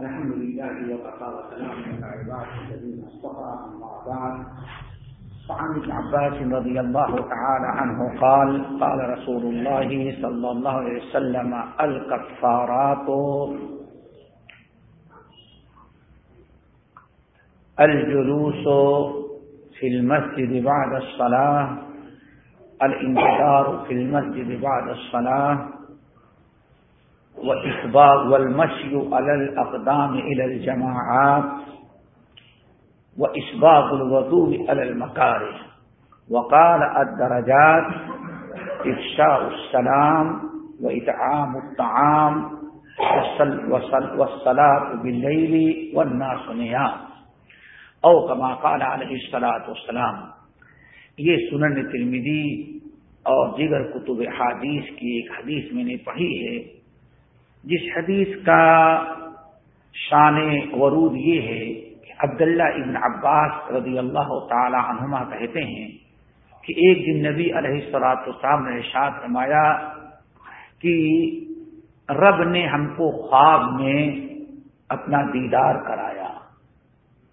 الحمد لله وكفى وسلام على عباده الذين اصطفى اما بعد. فعن ابن عباس رضي الله تعالى عنه قال قال رسول الله صلى الله عليه وسلم الكفارات الجلوس في المسجد بعد الصلاة. الانتظار في المسجد بعد الصلاة. وإسباب والمشي على الأقدام إلى الجماعات وإسباب الوضوء على المكاره وقال الدرجات إفشاء السلام وإطعام الطعام والصلاة بالليل والناس نيام. او کما قال علیہ السلاۃ والسلام یہ سنن ترمیدی اور دیگر کتب حادیث کی ایک حدیث میں نے پڑھی ہے۔ جس حدیث کا شان ورود یہ ہے کہ عبداللہ ابن عباس رضی اللہ تعالی عنہما کہتے ہیں کہ ایک دن نبی علیہ السلاط السلام نے ارشاد فرمایا کہ رب نے ہم کو خواب میں اپنا دیدار کرایا۔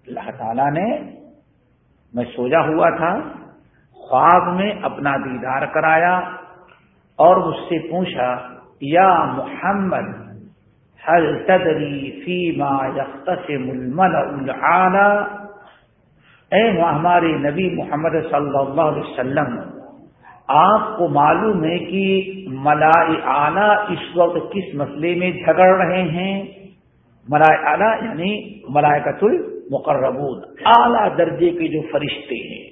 اللہ تعالی نے، میں سوجا ہوا تھا، خواب میں اپنا دیدار کرایا اور مجھ سے پوچھا یا محمد حل تدری فیما یختصم الملع اے ہمارے نبی محمد صلی اللہ علیہ وسلم، آپ کو معلوم ہے کہ ملائی اعلی اس وقت کس مسئلے میں جھگڑ رہے ہیں؟ ملائے اعلی یعنی ملائکت المقربون، اعلی درجے کے جو فرشتے ہیں۔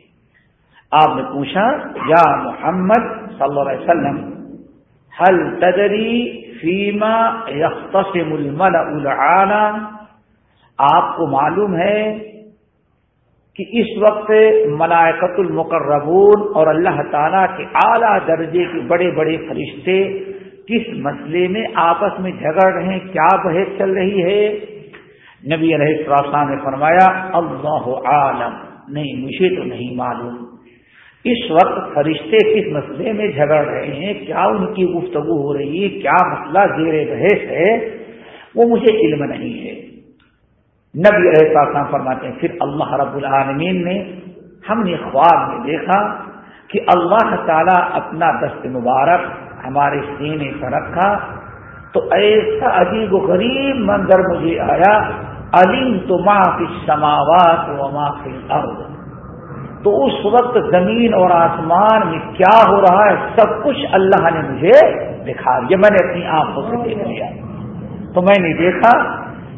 آپ نے پوچھا، یا محمد صلی اللہ علیہ وسلم حل تدری فیما یختصم الملع آپ کو معلوم ہے کہ اس وقت ملائکت المقربون اور اللہ تعالی کے اعلی درجے کے بڑے بڑے فرشتے کس مسئلے میں آپس میں جھگڑ رہے ہیں؟ کیا بحث چل رہی ہے؟ نبی علیہ السلام نے فرمایا، اللہ عالم، نہیں، مجھے تو نہیں معلوم۔ اس وقت فرشتے کس مسئلے میں جھگڑ رہے ہیں؟ کیا ان کی گفتگو ہو رہی ہے؟ کیا مسئلہ زیر بحث ہے؟ وہ مجھے علم نہیں ہے۔ نبی علیہ السلام فرماتے ہیں، پھر اللہ رب العالمین نے ہم نے خواب میں دیکھا کہ اللہ تعالیٰ اپنا دست مبارک ہمارے سینے پر رکھا۔ تو ایسا عجیب و غریب منظر مجھے آیا علیم تو معافی سماوات و معافی الارض۔ تو اس وقت زمین اور آسمان میں کیا ہو رہا ہے؟ سب کچھ اللہ نے مجھے دکھا دیا۔ میں نے اپنی آنکھوں سے دیکھ لیا۔ تو میں نے دیکھا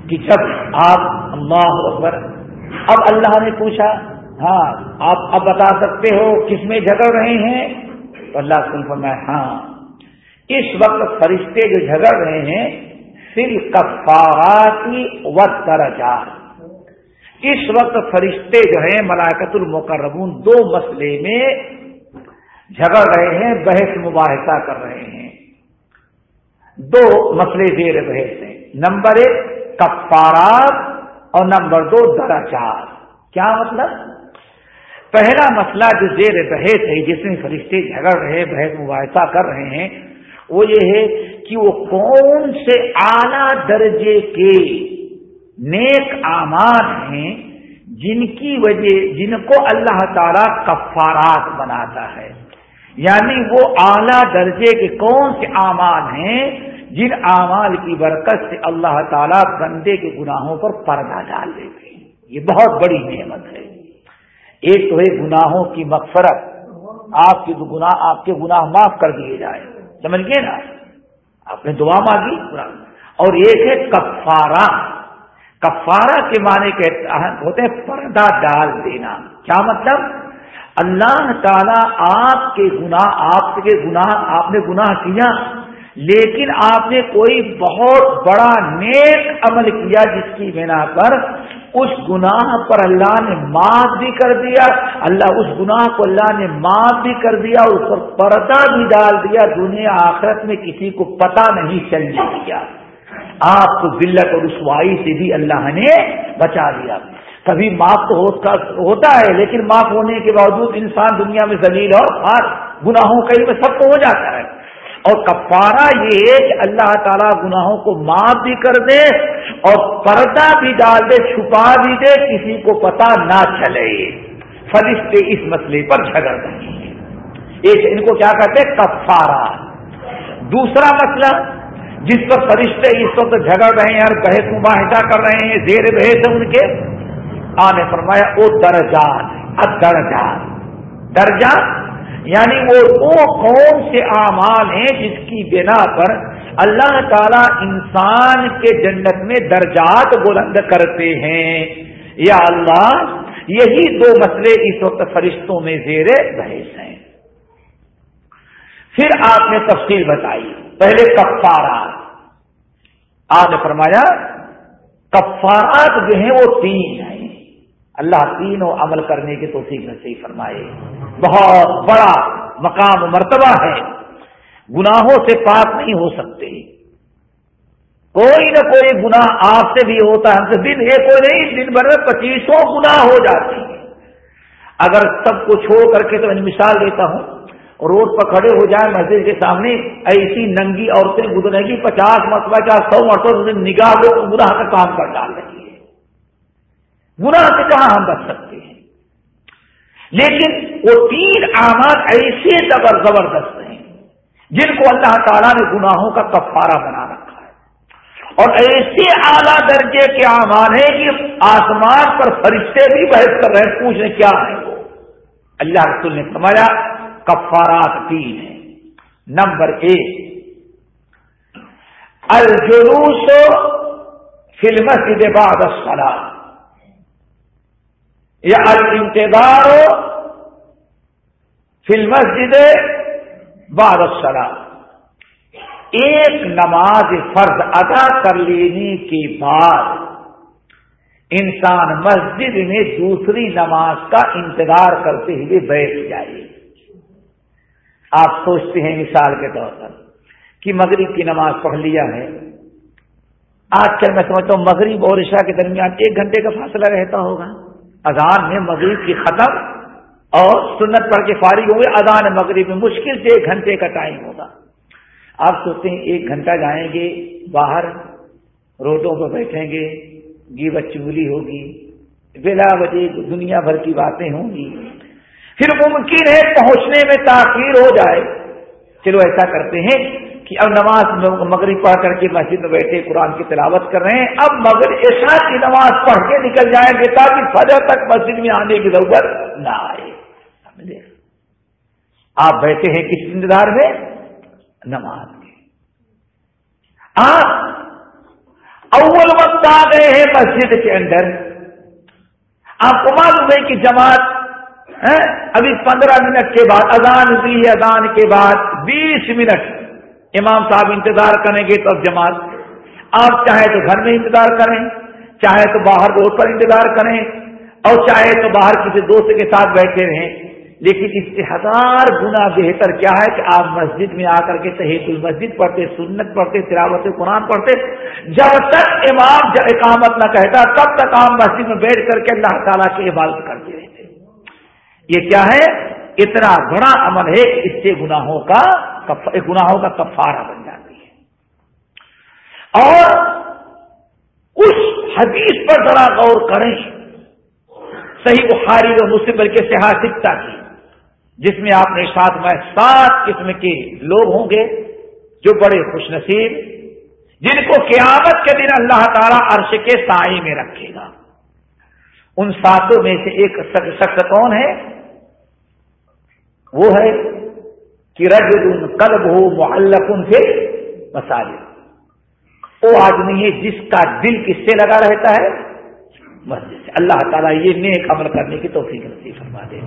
کہ جب آپ اللہ اکبر، اب اللہ نے پوچھا ہاں آپ اب بتا سکتے ہو کس میں جھگڑ رہے ہیں؟ تو اللہ سن پر میں ہاں۔ اس وقت فرشتے جو جھگڑ رہے ہیں پھر کفاراتی و درجات اس وقت فرشتے جو ہیں ملاکت المقربون دو مسئلے میں جھگڑ رہے ہیں، بحث مباحثہ کر رہے ہیں۔ دو مسئلے زیر بحث ہیں۔ نمبر ایک، کفارات اور نمبر دو درجات کیا مطلب؟ پہلا مسئلہ جو زیر بحث ہے، جس میں فرشتے جھگڑ رہے بحث مباحثہ کر رہے ہیں، وہ یہ ہے کہ وہ کون سے اعلی درجے کے نیک آماد ہیں جن کی وجہ جن کو اللہ تعالی کفارات بناتا ہے۔ یعنی وہ اعلی درجے کے کون سے اعمال ہیں جن اعمال کی برکت سے اللہ تعالیٰ بندے کے گناہوں پر پردہ ڈال دیتے ہیں۔ یہ بہت بڑی نعمت ہے۔ ایک تو ہے گناہوں کی مغفرت۔ آپ کے گناہ، آپ کے گناہ معاف کر دیے جائے سمجھ گئے نا؟ آپ نے دعا مانگی؟ اور ایک ہے کفارہ کفارہ کے معنی کے ہوتے ہیں پردہ ڈال دینا۔ کیا مطلب؟ اللہ تعالیٰ آپ کے گناہ، آپ کے گناہ، آپ نے گناہ کیا، لیکن آپ نے کوئی بہت بڑا نیک عمل کیا جس کی بنا پر اس گناہ پر اللہ نے معاف بھی کر دیا، اللہ اس گناہ کو اللہ نے معاف بھی کر دیا اس پر پردہ بھی ڈال دیا، دنیا آخرت میں کسی کو پتا نہیں چلنے دیا آپ کو ذلت اور رسوائی سے بھی اللہ نے بچا دیا کبھی معاف تو ہوتا ہے، لیکن معاف ہونے کے باوجود انسان دنیا میں ذلیل اور ہر گناہوں کئی میں سب کو ہو جاتا ہے۔ اور کفارہ یہ ہے کہ اللہ تعالیٰ گناہوں کو معاف بھی کر دے اور پردہ بھی ڈال دے، چھپا بھی دے، کسی کو پتا نہ چلے۔ فرشتے اس مسئلے پر جھگڑ رہے ہیں۔ ان کو کیا کہتے ہیں؟ کفارا دوسرا مسئلہ جس پر فرشتے اس وقت جھگڑ رہے ہیں اور بحث مباحثہ کر رہے ہیں، زیر بحث ان کے۔ آنے فرمایا وہ درجات، ادرجات درجہ یعنی وہ وہ کون سے اعمال ہیں جس کی بنا پر اللہ تعالی انسان کے جنت میں درجات بلند کرتے ہیں؟ یا اللہ، یہی دو مسئلے اس وقت فرشتوں میں زیر بحث ہیں۔ پھر آپ نے تفصیل بتائی۔ پہلے کفارات۔ آپ نے فرمایا، کفارات جو ہیں وہ تین ہیں۔ اللہ تینوں عمل کرنے کے تو سیکھ فرمائے۔ بہت بڑا مقام مرتبہ ہے۔ گناہوں سے پاک نہیں ہو سکتے۔ کوئی نہ کوئی گناہ آپ سے بھی ہوتا ہے۔ ہم سے دن ایک کوئی نہیں، دن بھر میں پچیسوں گنا ہو جاتی ہیں۔ اگر سب کو چھوڑ کر کے تو میں مثال دیتا ہوں۔ روڈ پر کھڑے ہو جائے مسجد کے سامنے، ایسی ننگی عورتیں گزرے گی پچاس مرتبہ کیا سو مرتبہ نگاہ کو گناہ کا کام کر ڈال رہی ہے۔ گناہ سے کہاں ہم بچ سکتے ہیں؟ لیکن وہ تین آماد ایسے زبر زبردست ہیں جن کو اللہ تعالیٰ نے گناہوں کا کفارہ بنا رکھا ہے۔ اور ایسے اعلیٰ درجے کے اعمال ہیں کہ آسمان پر فرشتے بھی بحث کر رہے ہیں پوچھ رہے کیا ہے وہ؟ اللہ رسول نے سمجھا کفارات تین ہیں۔ نمبر ایک، الجلوس فلم سے بعد الصلاة۔ یا الانتظار فی المسجد بعد الصلاة۔ ایک نماز فرض ادا کر لینے کے بعد انسان مسجد میں دوسری نماز کا انتظار کرتے ہوئے بیٹھ جائے۔ آپ سوچتے ہیں مثال کے طور پر کہ مغرب کی نماز پڑھ لیا ہے۔ آج کل میں سمجھتا ہوں مغرب اور عشاء کے درمیان ایک گھنٹے کا فاصلہ رہتا ہوگا۔ اذان میں مغرب کی ختم اور سنت پڑھ کے فارغ ہوئے، اذان مغرب میں مشکل سے ایک گھنٹے کا ٹائم ہوگا۔ آپ سوچتے ہیں ایک گھنٹہ جائیں گے، باہر روڈوں پہ بیٹھیں گے گی بچولی ہوگی، بلا وجہ دنیا بھر کی باتیں ہوں گی۔ پھر ممکن ہے پہنچنے میں تاخیر ہو جائے۔ چلو ایسا کرتے ہیں کہ اب نماز مغرب پڑھ کر کے مسجد میں بیٹھے قرآن کی تلاوت کر رہے ہیں۔ اب مگر عشاء کی نماز پڑھ کے نکل جائیں گے تاکہ فجر تک مسجد میں آنے کی ضرورت نہ آئے۔ سمجھے؟ آپ بیٹھے ہیں کس انتظار میں؟ نماز کے۔ آپ اول وقت آ گئے ہیں مسجد کے اندر۔ آپ کو معلوم ہے کہ جماعت ابھی پندرہ منٹ کے بعد، اذان دی اذان کے بعد بیس منٹ۔ امام صاحب انتظار کریں گے تو جماعت۔ آپ چاہے تو گھر میں انتظار کریں، چاہے تو باہر روڈ پر انتظار کریں، اور چاہے تو باہر کسی دوست کے ساتھ بیٹھے رہیں۔ لیکن اس سے ہزار گنا بہتر کیا ہے کہ آپ مسجد میں آ کر کے تحید المسجد پڑھتے، سنت پڑھتے، تلاوت قرآن پڑھتے۔ جب تک امام اقامت نہ کہتا، تب تک آپ مسجد میں بیٹھ کر کے اللہ تعالیٰ کی عبادت کرتے رہتے یہ کیا ہے؟ اتنا بڑا عمل ہے کہ اس سے گناہوں کا گناہوں کا کفارہ بن جاتی ہے۔ اور اس حدیث پر ذرا غور کریں۔ صحیح بخاری و مسلم بلکہ سیاستہ کی۔ جس میں آپ نے ساتھ میں سات قسم کے لوگ ہوں گے جو بڑے خوش نصیب، جن کو قیامت کے دن اللہ تعالیٰ عرش کے سائے میں رکھے گا۔ ان ساتوں میں سے ایک شخص کون ہے؟ وہ ہے کہ رج ان کلب ہو معلقن سے مساجد وہ آدمی ہے جس کا دل کس سے لگا رہتا ہے؟ مسجد سے۔ اللہ تعالیٰ یہ نیک عمل کرنے کی توفیق نصیب فرما دے۔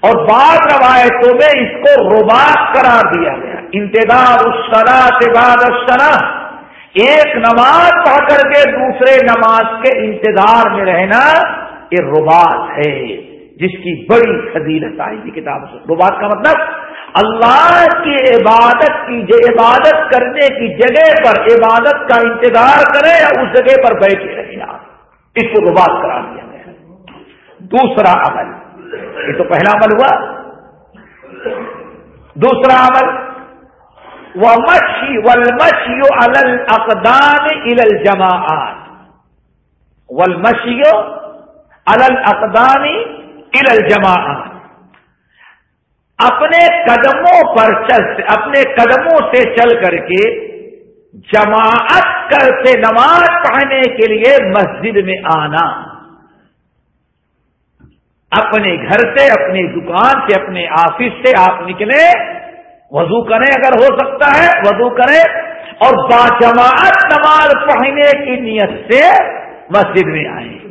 اور بعض روایتوں میں اس کو روبات قرار دیا گیا۔ انتظار اسرا سے بعد اسرا ایک نماز پڑھ کر کے دوسرے نماز کے انتظار میں رہنا یہ روبات ہے۔ جس کی بڑی فضیلت آئی تھی کتاب سے۔ روبات کا مطلب اللہ کی عبادت کی عبادت کرنے کی جگہ پر عبادت کا انتظار کریں یا اس جگہ پر بیٹھے رہیں آپ؟ اس کو ربات کرا دیا گیا دوسرا عمل، یہ تو پہلا عمل ہوا۔ دوسرا عمل وہ مچھی ول مچھیو اقدان ال جماعت ول مچھیو اقدانی ال جماعت اپنے قدموں پر چل اپنے قدموں سے چل کر کے جماعت کر سے نماز پڑھنے کے لیے مسجد میں آنا۔ اپنے گھر سے، اپنی دکان سے، اپنے آفس سے آپ نکلے وضو کریں اگر ہو سکتا ہے، وضو کریں۔ اور با جماعت نماز پڑھنے کی نیت سے مسجد میں آئیں۔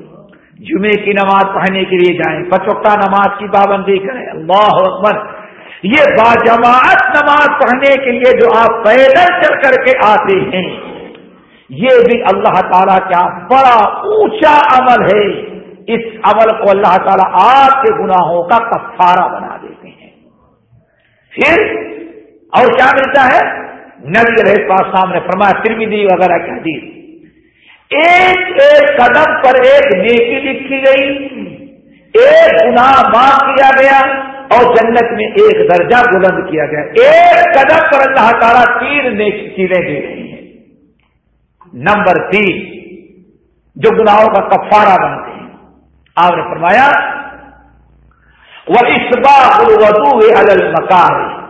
جمعے کی نماز پڑھنے کے لیے جائیں۔ پچوکتا نماز کی پابندی کریں۔ اللہ اکبر۔ یہ باجماعت نماز پڑھنے کے لیے جو آپ پیدل چل کر کے آتے ہیں، یہ بھی اللہ تعالیٰ کا بڑا اونچا عمل ہے۔ اس عمل کو اللہ تعالیٰ آپ کے گناہوں کا کفارہ بنا دیتے ہیں۔ پھر اور کیا ملتا ہے؟ نبی رہے پاس سامنے فرمایا ترمیدی وغیرہ کہہ دی ایک ایک قدم پر ایک نیکی لکھی گئی، ایک گناہ معاف کیا گیا اور جنت میں ایک درجہ بلند کیا گیا۔ ایک قدم پر اللہ تعالیٰ تین نیکی چیلیں دے رہی ہیں۔ نمبر تین، جو گناہوں کا کفارہ بنتے ہیں۔ آپ نے فرمایا وہ اس بار المکار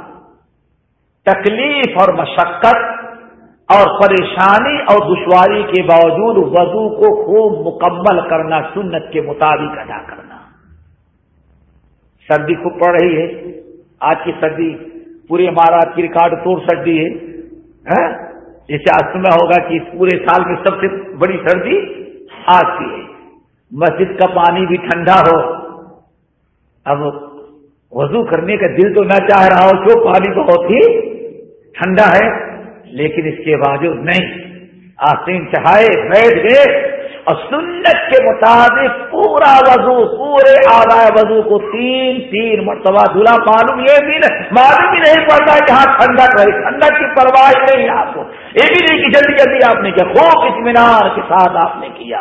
تکلیف اور مشقت اور پریشانی اور دشواری کے باوجود وضو کو خوب مکمل کرنا، سنت کے مطابق ادا کرنا۔ سردی خوب پڑ رہی ہے۔ آج کی سردی پورے ہمارا کی ریکارڈ توڑ سردی ہے۔ ہاں؟ جیسے آج سنا ہوگا کہ پورے سال میں سب سے بڑی سردی آج کی ہے۔ مسجد کا پانی بھی ٹھنڈا ہو۔ اب وضو کرنے کا دل تو نہ چاہ رہا ہو جو پانی بہت ہی ٹھنڈا ہے؟ لیکن اس کے باوجود نہیں آسین چڑھائے بیٹھ گئے اور سنت کے مطابق پورا وضو، پورے آدھا وضو کو تین تین مرتبہ دھلا۔ معلوم یہ بھی نہیں، معلوم بھی نہیں پڑتا جہاں ٹھنڈک رہی، ٹھنڈک کی پرواہ نہیں آپ کو۔ یہ بھی نہیں کہ جلدی جلدی آپ نے کیا، خوب اطمینان کے ساتھ آپ نے کیا۔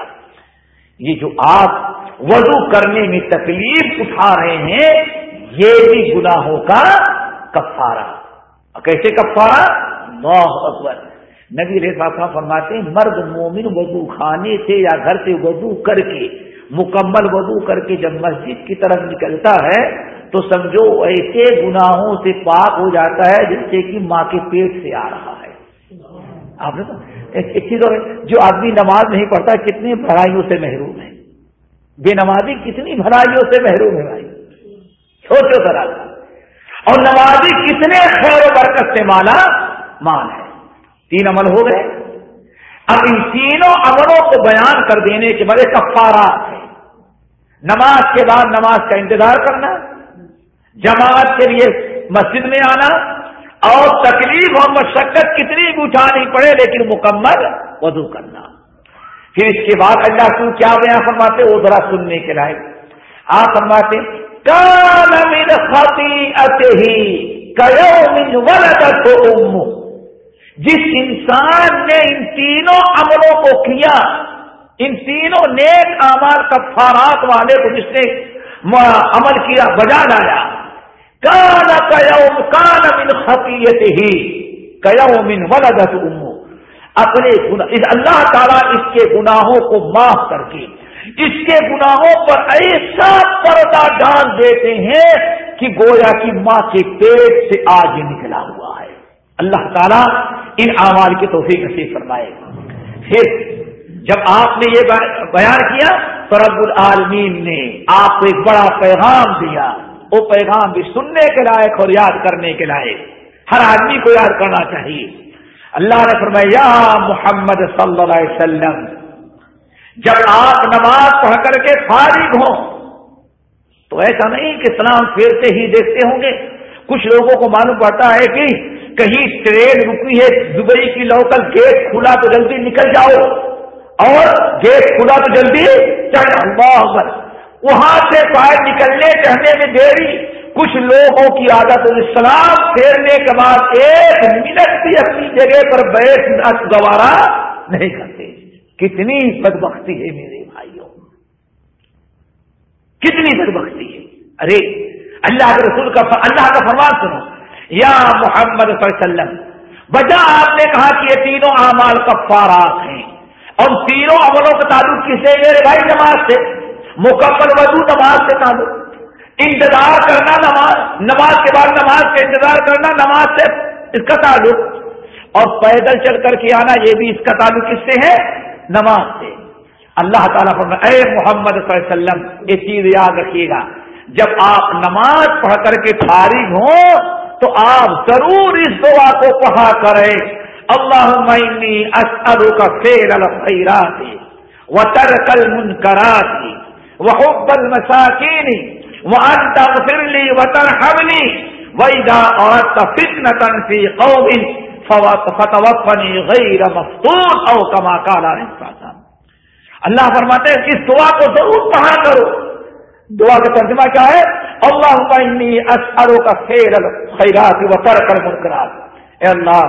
یہ جو آپ وضو کرنے میں تکلیف اٹھا رہے ہیں، یہ بھی گناہوں کا کفارہ۔ کیسے کفارہ؟ اللہ اکبر۔ نبی رفا فرماتے ہیں، مرد مومن وضو خانے سے یا گھر سے وضو کر کے، مکمل وضو کر کے جب مسجد کی طرف نکلتا ہے، تو سمجھو ایسے گناہوں سے پاک ہو جاتا ہے جس سے کہ ماں کے پیٹ سے آ رہا ہے۔ آپ نے ایک چیز اور جو آدمی نماز نہیں پڑھتا، کتنی بھرائیوں سے محروم ہے۔ بے نمازی کتنی بھرائیوں سے محروم ہے بھائی۔ سوچو ذرا۔ اور نمازی کتنے خیر و برکت سے مالا مان ہے۔ تین عمل ہو گئے۔ اب ان تینوں عملوں کو بیان کر دینے کے بڑے کفارات ہیں۔ نماز کے بعد نماز کا انتظار کرنا، جماعت کے لیے مسجد میں آنا، اور تکلیف اور مشقت کتنی بھی اٹھانی پڑے لیکن مکمل وضو کرنا۔ پھر اس کے بعد اللہ کو کیا بیان فرماتے، وہ ذرا سننے کے لائق۔ آپ فرماتے کال من خطیئته ہی من ولدته امه جس انسان نے ان تینوں عملوں کو کیا، ان تینوں نیک امال کفارات والے کو جس نے عمل کیا، بجا لایا کان کیوم کان من خطیت ہی کیوم من ولدت امو۔ اپنے اللہ تعالیٰ اس کے گناہوں کو معاف کر کے، اس کے گناہوں پر ایسا پردہ ڈال دیتے ہیں کہ گویا کی ماں کے پیٹ سے آج نکلا ہوا ہے۔ اللہ تعالیٰ ان اعمال کی توفیق نصیب فرمائے۔ پھر جب آپ نے یہ بیان کیا تو رب العالمین نے آپ کو ایک بڑا پیغام دیا۔ وہ پیغام بھی سننے کے لائق اور یاد کرنے کے لائق۔ ہر آدمی کو یاد کرنا چاہیے۔ اللہ نے فرمایا، یا محمد صلی اللہ علیہ وسلم، جب آپ نماز پڑھ کر کے فارغ ہوں، تو ایسا نہیں کہ سلام پھیرتے ہی دیکھتے ہوں گے۔ کچھ لوگوں کو معلوم پڑتا ہے کہ کہیں ٹرین رکی ہے دبئی کی لوکل گیٹ کھلا تو جلدی نکل جاؤ اور گیٹ کھلا تو جلدی چڑھ اللہ وہاں سے باہر نکلنے چڑھنے میں دیری۔ کچھ لوگوں کی عادت اسلام پھیرنے کے بعد ایک منٹ بھی اپنی جگہ پر بیٹھنا گوارا نہیں کرتے۔ کتنی بدبختی ہے میرے بھائیوں۔ کتنی بدبختی ہے۔ ارے، اللہ کے رسول کا اللہ کا فرمان سنو۔ یا محمد صلی اللہ علیہ وسلم۔ وجہ آپ نے کہا کہ یہ تینوں اعمال کفارات ہیں۔ اور تینوں عملوں کا تعلق کس سے میرے بھائی نماز سے۔ مکمل وضو نماز سے تعلق۔ انتظار کرنا نماز نماز کے بعد نماز کا انتظار کرنا نماز سے اس کا تعلق۔ اور پیدل چل کر کے آنا یہ بھی اس کا تعلق کس سے ہے؟ نماز سے۔ اللہ تعالیٰ فرما اے محمد صلی اللہ علیہ وسلم، یہ چیز یاد رکھیے گا۔ جب آپ نماز پڑھ کر کے فارغ ہوں تو آپ ضرور اس دعا کو پڑھا کریں۔ اللہ معنی اسلو کا فیر الخیرات و ترکل من کراتی وہ حبل مساکینی وہ انتا فرلی و ترحمنی ویدا اور فتن تنفی قوم فتوفنی غیر مفتون او کما کالا انسان اللہ فرماتے ہیں، اس دعا کو ضرور پڑھا کرو۔ دعا کا ترجمہ کیا ہے؟ اللہ اسروں کا خیر خیرات و تر کر اے اللہ،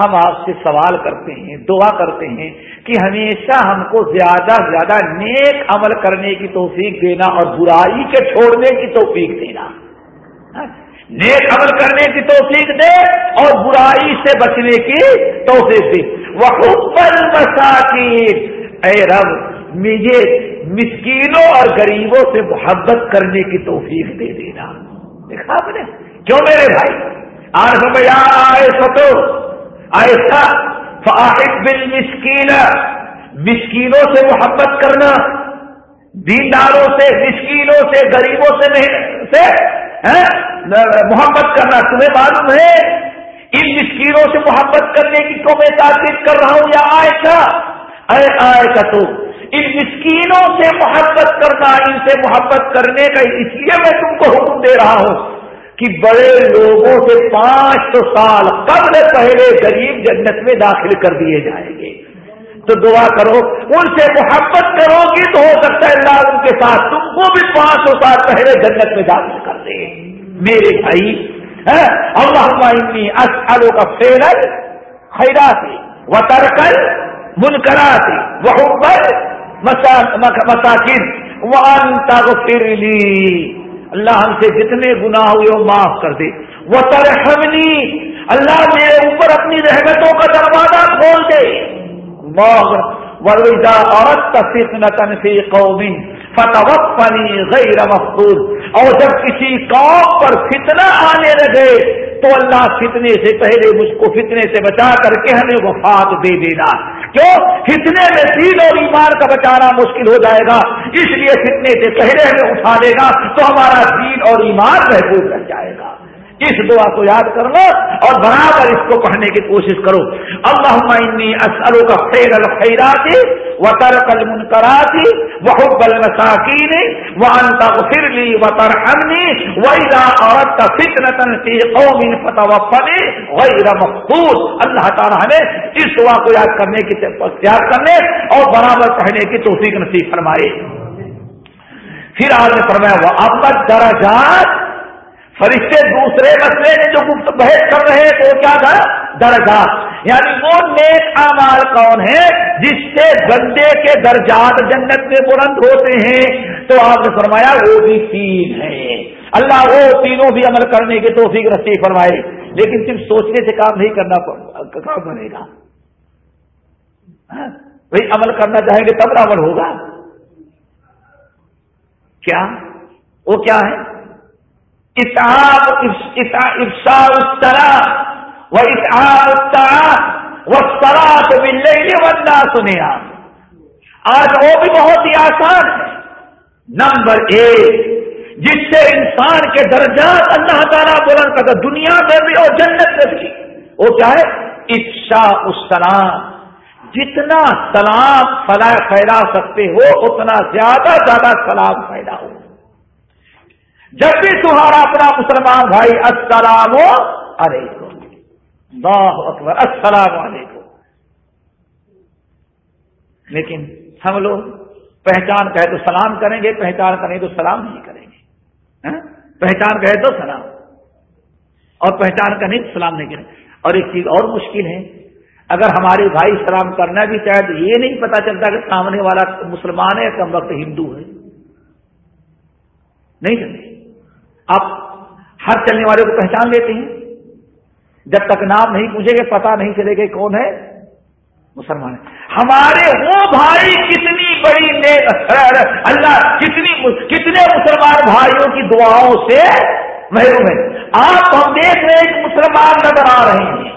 ہم آپ سے سوال کرتے ہیں، دعا کرتے ہیں کہ ہمیشہ ہم کو زیادہ سے زیادہ نیک عمل کرنے کی توفیق دینا اور برائی کے چھوڑنے کی توفیق دینا۔ نیک عمل کرنے کی توفیق دے اور برائی سے بچنے کی توفیق دے۔ وہ مساکین اے رب مجھے مسکینوں اور غریبوں سے محبت کرنے کی توفیق دے دینا۔ دیکھا آپ نے؟ کیوں میرے بھائی؟ آج ہم آئے سو ایسا فاحد بل مسکین مسکینوں سے محبت کرنا۔ دینداروں سے، مسکینوں سے، غریبوں سے نہیں، سے محبت کرنا۔ تمہیں معلوم ہے؟ ان مسکینوں سے محبت کرنے کی کو میں تاکید کر رہا ہوں یا آئے اے آئے کا تو۔ ان مسکینوں سے محبت کرنا، ان سے محبت کرنے کا اس لیے میں تم کو حکم دے رہا ہوں کہ بڑے لوگوں سے پانچ سو سال قبل پہلے غریب جنت میں داخل کر دیے جائیں گے۔ تو دعا کرو، ان سے محبت کرو گی تو ہو سکتا ہے اللہ ان کے ساتھ تم کو بھی پانچ سو سال پہلے جنت میں داخل کر دے۔ میرے بھائی اللہ کا فیرل خیرات و ترکل منکرات وہ مساکن وان تغفر لی اللہ ہم سے جتنے گناہ ہوئے وہ معاف کر دے۔ وہ ترحمنی اللہ میرے اوپر اپنی رحمتوں کا دروازہ کھول دے۔ ورویدہ عورت تصف نتن قومی فتح غیر مفقود۔ اور جب کسی قوم پر فتنہ آنے لگے، تو اللہ فتنے سے پہلے مجھ کو فتنے سے بچا کر کے ہمیں وفات دے دینا۔ کیوں؟ فتنے میں دین اور ایمان کا بچانا مشکل ہو جائے گا۔ اس لیے فتنے سے پہلے ہمیں اٹھا دے گا تو ہمارا دین اور ایمان محفوظ رہ جائے گا۔ اس دعا کو یاد کر لو اور برابر اس کو پڑھنے کی کوشش کرو۔ اللہ اسلو کا خیر الخیرات و ترک المنکرات وہ بل مساکین وہ انتا پھر لی و ترحمنی ویلا عورت کا فکر تن کی قوم فتح وفنے ویرا مقبول۔ اللہ تعالیٰ ہمیں اس دعا کو یاد کرنے کی یاد کرنے اور برابر پڑھنے کی توفیق نصیب فرمائے۔ پھر آج نے فرمایا وہ اب تک درجات فرشتے دوسرے مسئلے میں جو گفت بحث کر رہے ہیں تو کیا تھا؟ درجات۔ یعنی وہ نیک امال کون ہے جس سے گندے کے درجات جنت میں بلند ہوتے ہیں؟ تو آپ نے فرمایا وہ بھی تین ہے اللہ وہ تینوں بھی عمل کرنے کے توفیق رسی فرمائے، لیکن صرف سوچنے سے کام نہیں کرنا کام بنے گا۔ ہاں؟ بھائی عمل کرنا چاہیں گے تب عمل ہوگا۔ کیا؟ وہ کیا ہے افسا استرا وہ اتحاد وہ سرا تو مل رہی بندہ سنیا آج وہ بھی بہت ہی آسان ہے۔ نمبر ایک، جس سے انسان کے درجات اللہ تعالیٰ بلند کرتا دنیا میں بھی اور جنت میں بھی۔ وہ کیا ہے؟ افشا السلام۔ جتنا سلام فلا پھیلا سکتے ہو، اتنا زیادہ زیادہ سلام پھیلاؤ جب بھی تمہارا اپنا مسلمان بھائی السلام علیکم۔ اللہ اکبر، السلام علیکم۔ لیکن ہم لوگ پہچان کہے تو سلام کریں گے، پہچان کریں تو سلام نہیں کریں گے۔ ہاں؟ پہچان کہے تو سلام۔ اور پہچان کریں تو سلام نہیں کریں۔ اور ایک چیز اور مشکل ہے، اگر ہمارے بھائی سلام کرنا بھی چاہے تو یہ نہیں پتا چلتا کہ سامنے والا مسلمان ہے کم وقت ہندو ہے۔ نہیں سمجھے آپ ہر چلنے والے کو پہچان لیتے ہیں۔ جب تک نام نہیں پوچھے گے پتا نہیں چلے گا کون ہے۔ مسلمان ہمارے وہ بھائی کتنی بڑی اللہ کتنی کتنے مسلمان بھائیوں کی دعاؤں سے محروم ہے آپ ہم دیکھ رہے ہیں کہ مسلمان نظر آ رہے ہیں۔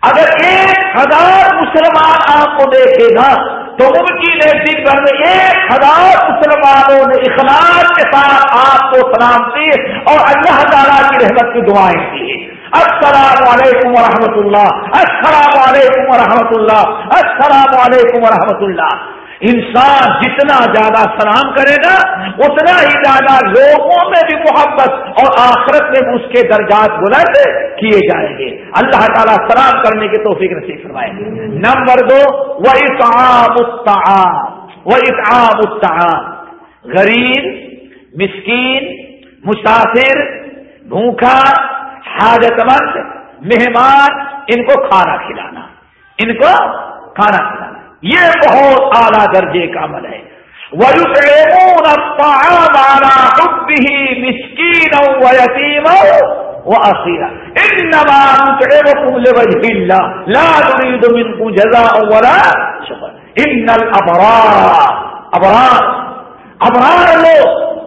اگر ایک ہزار مسلمان آپ کو دیکھے گا تو ان کی دن گھر میں ایک ہزار مسلمانوں نے اخلاق کے ساتھ آپ کو سلام دی اور اللہ تعالیٰ کی رحمت کی دعائیں کی۔ السلام علیکم ورحمۃ اللہ۔ السلام علیکم ورحمۃ اللہ۔ السلام علیکم ورحمۃ اللہ۔ انسان جتنا زیادہ سلام کرے گا، اتنا ہی زیادہ لوگوں میں بھی محبت اور آخرت میں بھی اس کے درجات بلند کیے جائیں گے۔ اللہ تعالیٰ سلام کرنے کے توفیق نصیب فرمائیں گے نمبر دو وہ اتعام وہ اتعام الطعام۔ غریب، مسکین، مسافر بھوکھا حاجت مند مہمان، ان کو کھانا کھلانا۔ ان کو کھانا کھلانا۔ یہ بہت اعلیٰ درجے کا عمل ہے۔ وَيُطْعِمُونَ الطَّعَامَ عَلَىٰ حُبِّهِ مِسْكِينًا وَيَتِيمًا وَأَسِيرًا إِنَّمَا نُطْعِمُكُمْ لِوَجْهِ اللَّهِ، لَا نُرِيدُ مِنكُمْ جَزَاءً وَلَا شُكْرًا۔ إِنَّ الْأَبْرَارَ ابرار ابرار لوگ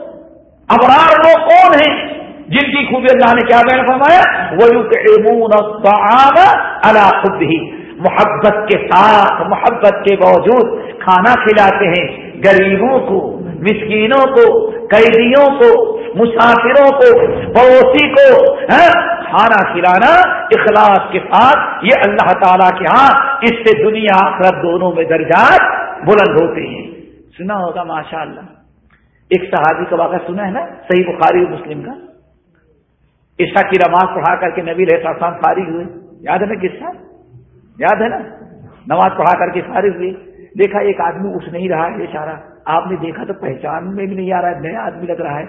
ابرار لوگ کون ہیں؟ جن کی خوبی اللہ نے کیا بیان فرمایا؟ وَيُطْعِمُونَ الطَّعَامَ عَلَىٰ حُبِّهِ۔ محبت کے ساتھ، محبت کے باوجود کھانا کھلاتے ہیں۔ غریبوں کو، مسکینوں کو، قیدیوں کو، مسافروں کو، پڑوسی کو ہاں؟ کھانا کھلانا اخلاص کے ساتھ یہ اللہ تعالیٰ کے ہاں اس سے دنیا آخرت دونوں میں درجات بلند ہوتے ہیں۔ سنا ہوگا ماشاء اللہ ایک صحابی کا واقعہ سنا ہے نا؟ صحیح بخاری مسلم کا۔ عشا کی نماز پڑھا کر کے نبی رہتا فارغ ہوئے۔ یاد ہے نا قصہ؟ یاد ہے نا؟ نماز پڑھا کر کے فارغ ہوئی دیکھا ایک آدمی اٹھ نہیں رہا ہے اشارہ آپ نے دیکھا تو پہچان میں بھی نہیں آ رہا ہے، نیا آدمی لگ رہا ہے۔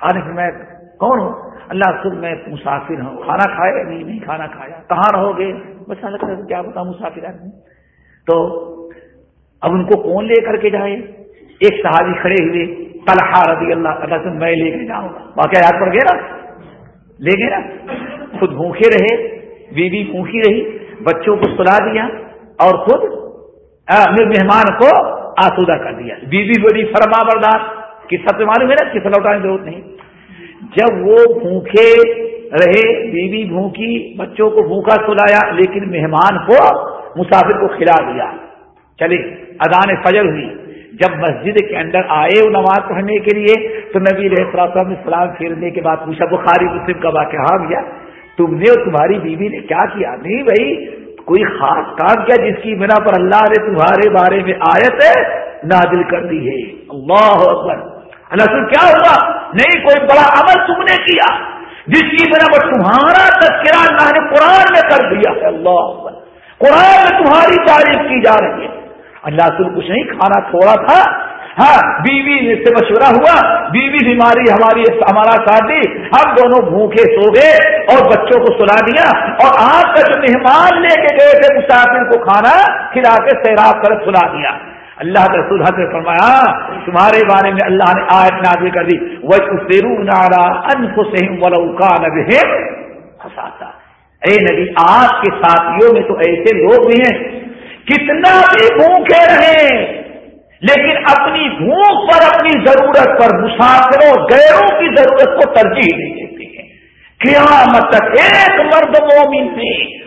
آنے میں کون ہوں اللہ خود میں مسافر ہوں۔ کھانا کھایا نہیں؟ نہیں کھانا کھایا۔ کہاں رہو گے بس لگتا ہے کیا بتاؤں، مسافر آدمی۔ تو اب ان کو کون لے کر کے جائے؟ ایک صحابی کھڑے ہوئے، طلحہ رضی اللہ تعالیٰ سے، میں لے کے جاؤں گا۔ واقعہ یاد پڑ گیا نا؟ لے گئے نا؟ خود بھوکے رہے، بیوی بھوکی رہی۔ بچوں کو سلا دیا اور خود مہمان کو آسودہ کر دیا۔ بیوی بڑی فرما بردار کس سب سے معلوم ہے نا کس لوٹانے کی ضرورت نہیں۔ جب وہ بھوکے رہے، بیوی بھوکی، بچوں کو بھوکا سلایا، لیکن مہمان کو، مسافر کو کھلا دیا۔ چلے، اذان فجر ہوئی۔ جب مسجد کے اندر آئے وہ نماز پڑھنے کے لیے، تو نبی رحصل سلام پھیرنے کے بعد پوچھا، بخاری مسلم کا واقعہ ہاں گیا تم نے اور تمہاری بیوی نے کیا کیا؟ نہیں بھائی، کوئی خاص کام کیا جس کی بنا پر اللہ نے تمہارے بارے میں آیت نازل کر دی ہے؟ اللہ اکبر۔ اللہ کیا ہوگا نہیں، کوئی بڑا عمل تم نے کیا جس کی بنا پر تمہارا تذکرہ اللہ نے قرآن میں کر دیا ہے؟ اللہ اکبر۔ قرآن میں تمہاری تعریف کی جا رہی ہے۔ اللہ تم کچھ نہیں، کھانا تھوڑا تھا ہاں بیوی سے مشورہ ہوا، بیوی بیماری ہماری ہمارا شادی ہم دونوں بھوکے سو گئے اور بچوں کو سلا دیا اور آپ کا جو مہمان لے کے گئے تھے مسافر کو کھانا، کھلا کے سیراب کر سلا دیا۔ اللہ کے رسول سے فرمایا، تمہارے بارے میں اللہ نے آیت نازل کر دی۔ وہ سیرو نارا ان ولوکا اے نبی آپ کے ساتھیوں میں تو ایسے لوگ بھی ہیں، کتنا بھی بھوکے رہے لیکن اپنی بھوک پر، اپنی ضرورت پر مسافروں، غیروں کی ضرورت کو ترجیح نہیں دیتے ہیں۔ قیامت تک ایک مرد مومن نے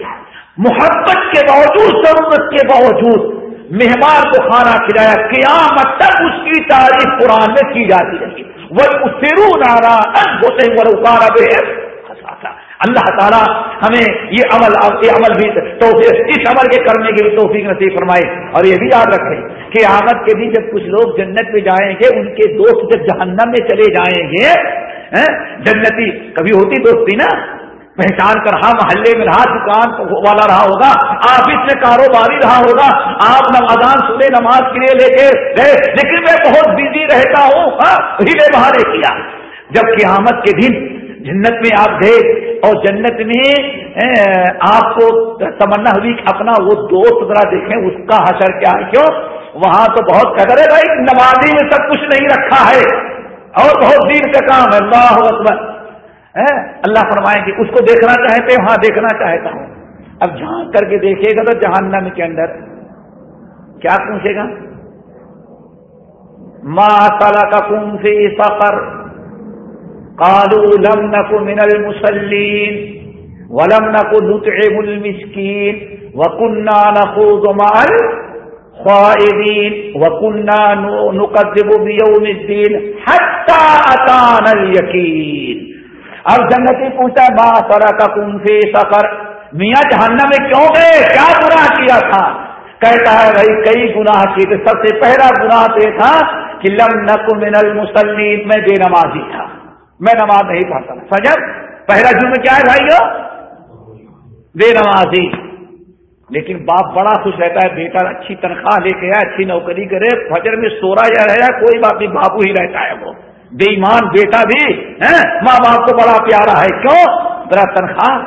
محبت کے باوجود، ضرورت کے باوجود مہمان کو کھانا کھلایا۔ قیامت تک اس کی تعریف قرآن میں کی جاتی رہی۔ وہ سرو نارا ہوتے ہیں بے اللہ تعالیٰ ہمیں یہ عمل یہ عمل بھی توفیق، اس عمل کے کرنے کی بھی توفیق نصیب فرمائے اور یہ بھی یاد رکھیں۔ کہ آمد کے دن جب کچھ لوگ جنت میں جائیں گے، ان کے دوست جب جہنم میں چلے جائیں گے ہاں، جنتی، کبھی ہوتی دوستی نا؟ پہچان کر رہا محلے میں رہا، دکان والا رہا ہوگا آفس میں کاروباری رہا ہوگا، آپ نمازان سنے نماز کے لیے لے کے گئے، لیکن میں بہت بزی رہتا ہوں ہاں بہارے کیا۔ جب قیامت کے دن جنت میں آپ گئے اور جنت میں آپ کو تمنا ہوئی کہ اپنا وہ دوست ذرا دیکھیں، اس کا حشر کیا ہے؟ کیوں؟ وہاں تو بہت قدر ہے بھائی، نمازی میں سب کچھ نہیں رکھا ہے۔ اور بہت دیر کا کام ہے۔ اللہ اکبر۔ اللہ فرمائے کہ اس کو دیکھنا چاہتے وہاں دیکھنا چاہتا ہوں۔ اب جھانک کر کے دیکھے گا تو جہنم کے اندر۔ کیا پوچھے گا؟ ماں تالا کا کن سے سفر کالو لم نکو من المسلین ولم نکو نطعم المسکین وکنہ نخوض مال خائدین وکنہ نقدب بیوم الدین حتی اتان الیقین۔ اب جنتی پوچھا ماں تالا کا کن سفر میاں جہنم میں کیوں گئے؟ کیا برا کیا تھا؟ کہتا ہے، بھائی، کئی گناہ کی تو سب سے پہلا گناہ تو یہ تھا کہ لم نق من المسلم میں بے نمازی تھا۔ میں نماز نہیں پڑھتا سجب پہلا جرم کیا ہے بھائی بے نمازی۔ لیکن باپ بڑا خوش رہتا ہے، بیٹا اچھی تنخواہ لے کے آئے اچھی نوکری کرے، فجر میں سورا یا رہا کوئی بات نہیں بابو ہی رہتا ہے وہ۔ بے ایمان بیٹا بھی ماں باپ کو بڑا پیارا ہے۔ کیوں؟ ذرا تنخواہ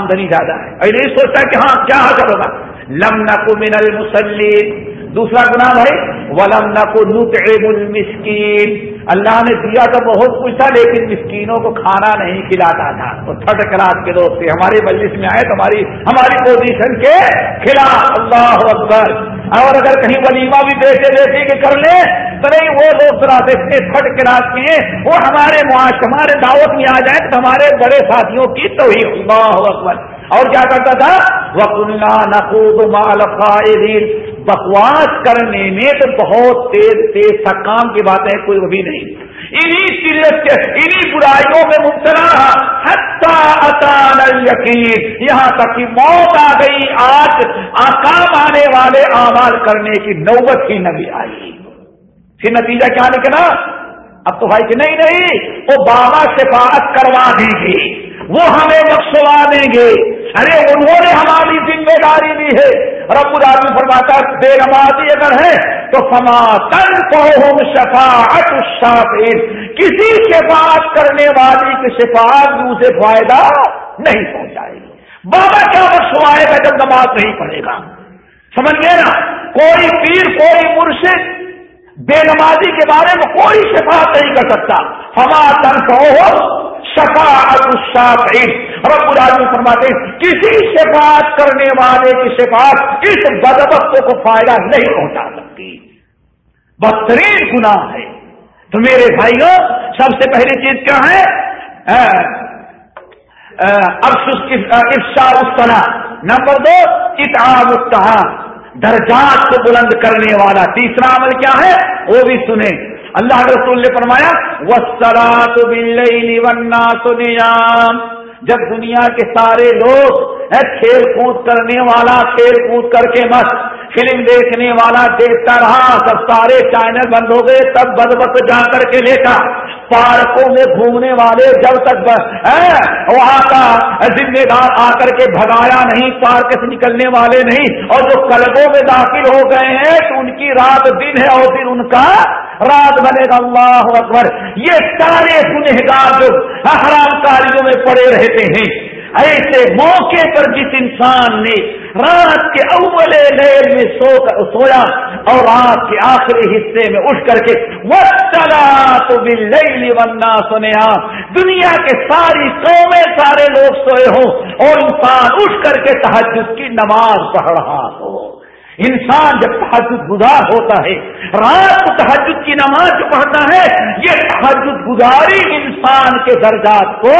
آمدنی زیادہ ہے۔ اور نہیں سوچتا کہ ہاں کیا حاصل ہوگا؟ لم نقو من المسلم دوسرا گناہ بھائی ولم نطعم المسکین۔ اللہ نے دیا تو بہت کچھ تھا، لیکن مسکینوں کو کھانا نہیں کھلاتا تھا۔ تو تھرڈ کلاس کے دوست تھے۔ ہمارے مجلس میں آئے تو ہماری ہماری پوزیشن کے خلاف۔ اللہ اکبر۔ اور اگر کہیں ولیمہ بھی بیٹھے بیٹھے کے کر لیں، تو نہیں، وہ لوگ ذرا تھرڈ کلاس کے ہیں وہ ہمارے معاش ہمارے دعوت میں آ جائیں تو ہمارے بڑے ساتھیوں کی تو ہی اللہ اکبر۔ اور کیا کرتا تھا؟ وہ کنہ نقود مال بکواس کرنے میں تو بہت تیز تیز تھا کام کی باتیں کوئی وہ بھی نہیں۔ انہیں سیریت کے انہیں برائیوں میں مبتلا یقین یہاں تک کہ موت آ گئی، آج آکام آنے والے آواز کرنے کی نوبت ہی نبی آئی۔ پھر نتیجہ کیا نکلا؟ اب تو بھائی کہ نہیں نہیں، وہ بابا شفاعت کروا دیں گے۔ وہ ہمیں بخشوا دیں گے۔ ارے، انہوں نے ہماری ذمہ داری دی ہے۔ رب العالمین فرماتا بے نمازی اگر ہے تو فما تن کو شفاعت الشافعین۔ کسی شفاعت کرنے والی کی شفاعت بھی اسے فائدہ نہیں پہنچائے گی۔ بابا کیا بخشوائے گا جب نماز نہیں پڑھے گا؟ سمجھ گئے نا؟ کوئی پیر، کوئی مرشد بے نمازی کے بارے میں کوئی شفاعت نہیں کر سکتا۔ فما تن کو رب العالمین فرماتے ہیں، کسی شفاعت کرنے والے کی شفاعت اس بدبختوں کو فائدہ نہیں پہنچا سکتی۔ بدترین گناہ ہے۔ تو میرے بھائیوں، سب سے پہلی چیز کیا ہے؟ افسا استنا نمبر دو، اطعام اتحا درجات کو بلند کرنے والا تیسرا عمل کیا ہے؟ وہ بھی سنیں۔ اللہ رسول نے فرمایا وسرا تو ورنہ تو جب دنیا کے سارے لوگ کھیل کود کرنے والا، کھیل کود کر کے مت فلم دیکھنے والا دیکھتا رہا، سب سارے چینل بند ہو گئے تب بد بد جا کر کے لیتا پارکوں میں گھومنے والے جب تک وہاں کا ذمہ دار آ کر کے بھگایا نہیں، پارک سے نکلنے والے نہیں، اور جو کلبوں میں داخل ہو گئے ہیں، تو ان کی رات دن ہے اور دن ان کا رات بنے گا۔ اللہ اکبر، یہ سارے گنہگار جو حرام کاریوں میں پڑے رہتے ہیں۔ ایسے موقع پر جس انسان نے رات کے اول لیل میں سو سویا اور رات کے آخری حصے میں اٹھ کر کے وہ چلا تو بننا سنیا دنیا کے ساری قومیں سارے لوگ سوئے ہوں۔ اور انسان اٹھ کر کے تحجد کی نماز پڑھ رہا ہو۔ انسان جب تحجد گزار ہوتا ہے، رات کو تحجد کی نماز جو پڑھتا ہے، یہ تحجد گزاری انسان کے درجات کو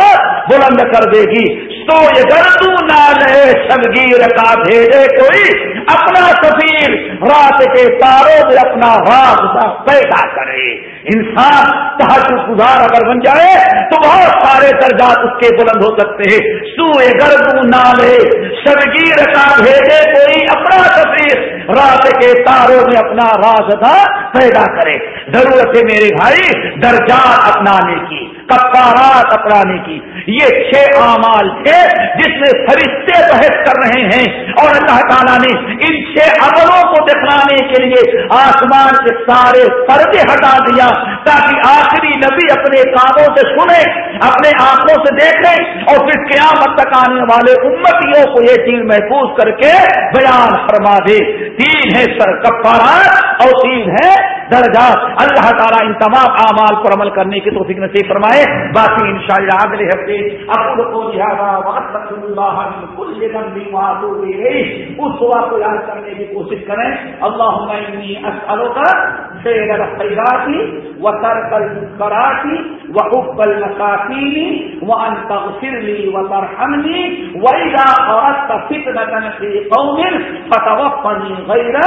بلند کر دے گی۔ تو یہ گردو نال ہے شبگیر کا بھیجے کوئی اپنا سفیر، رات کے تاروں میں اپنا راز پیدا کرے۔ انسان تحجد گزار اگر بن جائے، تو بہت سارے درجات اس کے بلند ہو سکتے ہیں۔ سوئے گردو نالے شبگیر کا بھیجے کوئی اپنا سفیر رات کے تاروں میں اپنا راز تھا پیدا کرے۔ ضرورت ہے میرے بھائی، درجات اپنانے کی۔ کپارات اپنانے کی۔ یہ چھ اعمال تھے جس میں فرشتے بحث کر رہے ہیں اور اللہ تعالیٰ نے ان چھ عملوں کو دکھانے کے لیے آسمان کے سارے پردے ہٹا دیا تاکہ آخری نبی اپنے کاموں سے سنے، اپنے آنکھوں سے دیکھیں اور پھر قیامت تک آنے والے امتیوں کو یہ چیز محفوظ کر کے بیان فرما دے۔ تین ہے سر کپارات اور تین ہے درجات اللہ تعالیٰ ان تمام اعمال پر عمل کرنے کی توفیق نصیب فرمائے۔ باقی ان شاء اللہ اگلے ہفتے اکل کو اس دعا کو یاد کرنے کی کوشش کریں۔ اللہ اسلو کا خیر الخیراتی و ترک الکراتی و حب المساکینی و ان تغفر لی و ترحمنی و اذا اردت فتنة في قوم فتوفنی غیر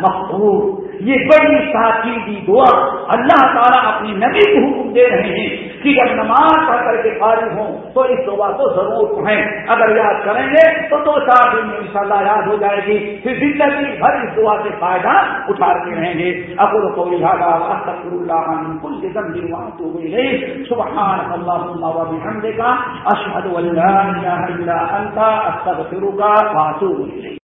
مقبول۔ یہ بڑی تاکیدی دعا اللہ تعالیٰ اپنی نبی کو حکم دے رہے ہیں کہ جب نماز پڑھ کر کے فارغ ہوں تو اس دعا کو ضرور پڑھیں۔ اگر یاد کریں گے تو دو چار دن میں انشاءاللہ یاد ہو جائے گی۔ پھر زندگی بھر اس دعا سے فائدہ اٹھاتے رہیں گے۔ ابر کو لہٰذا کل جسم دنوان تو ہوئی سبحان اللہ حمد کا اشحد اللہ انت استغفرک واتوب الیک